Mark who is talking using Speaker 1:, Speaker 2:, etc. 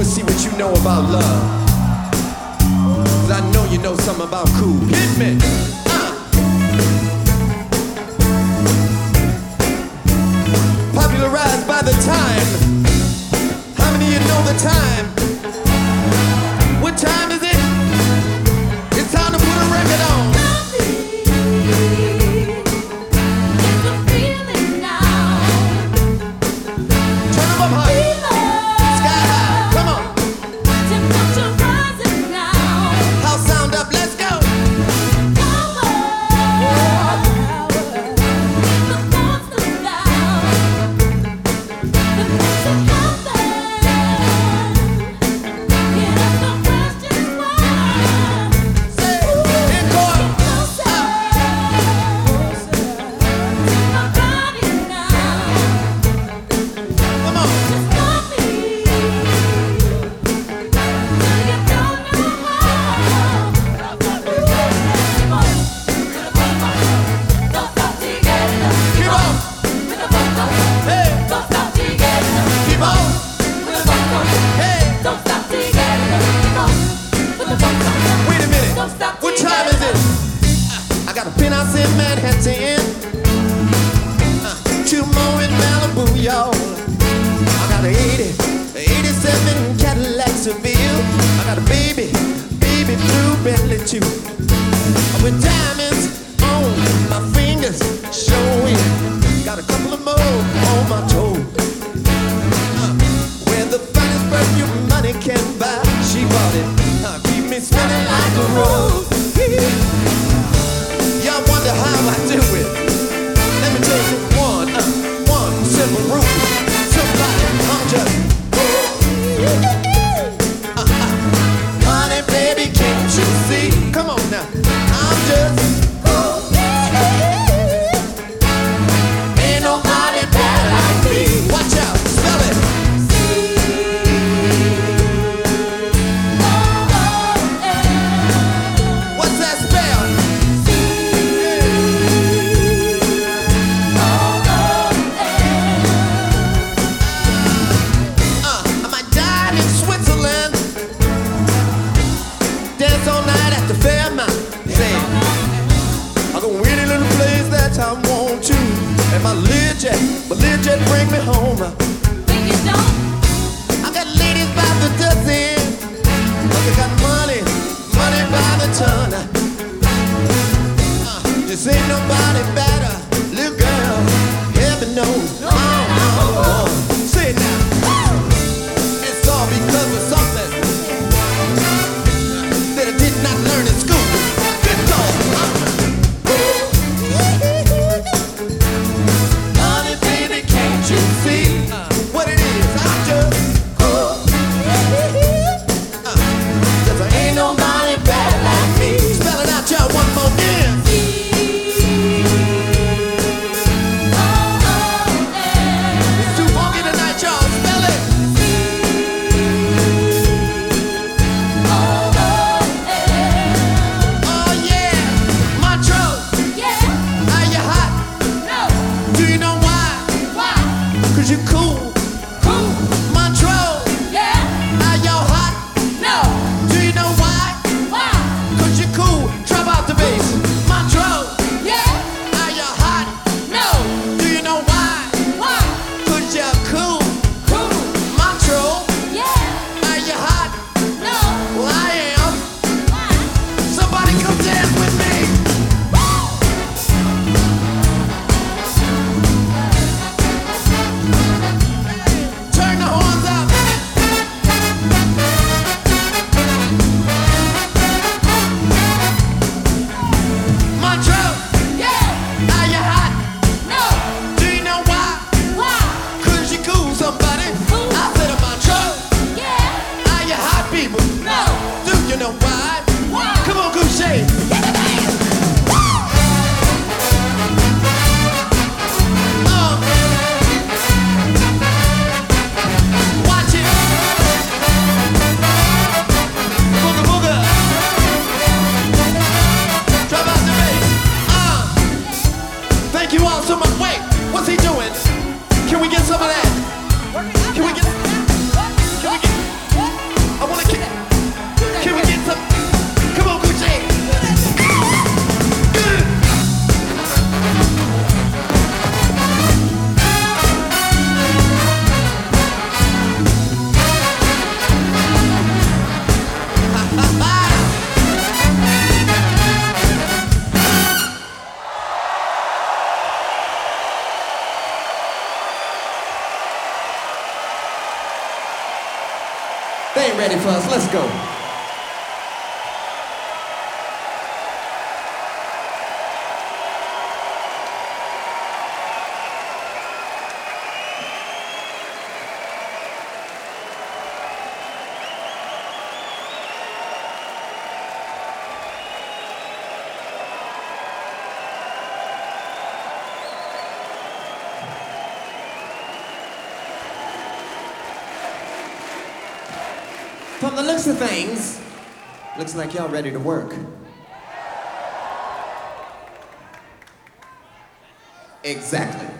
Speaker 1: and see what you know about love. Cause I know you know something about cool. Hit me! Manhattan, uh, two more in Malibu, y'all. I got an 80, 87 Cadillac Seville. I got a baby, baby blue Bentley too. With diamonds. But Lil Jet bring me home. When you don't. I got ladies by the dozen. I got money, money by the ton. Uh, ain't nobody better. Little girl, heaven knows. No, no, no, no. Uh-huh. Ready for us. Let's go. From the looks of things, looks like y'all ready to work. Exactly.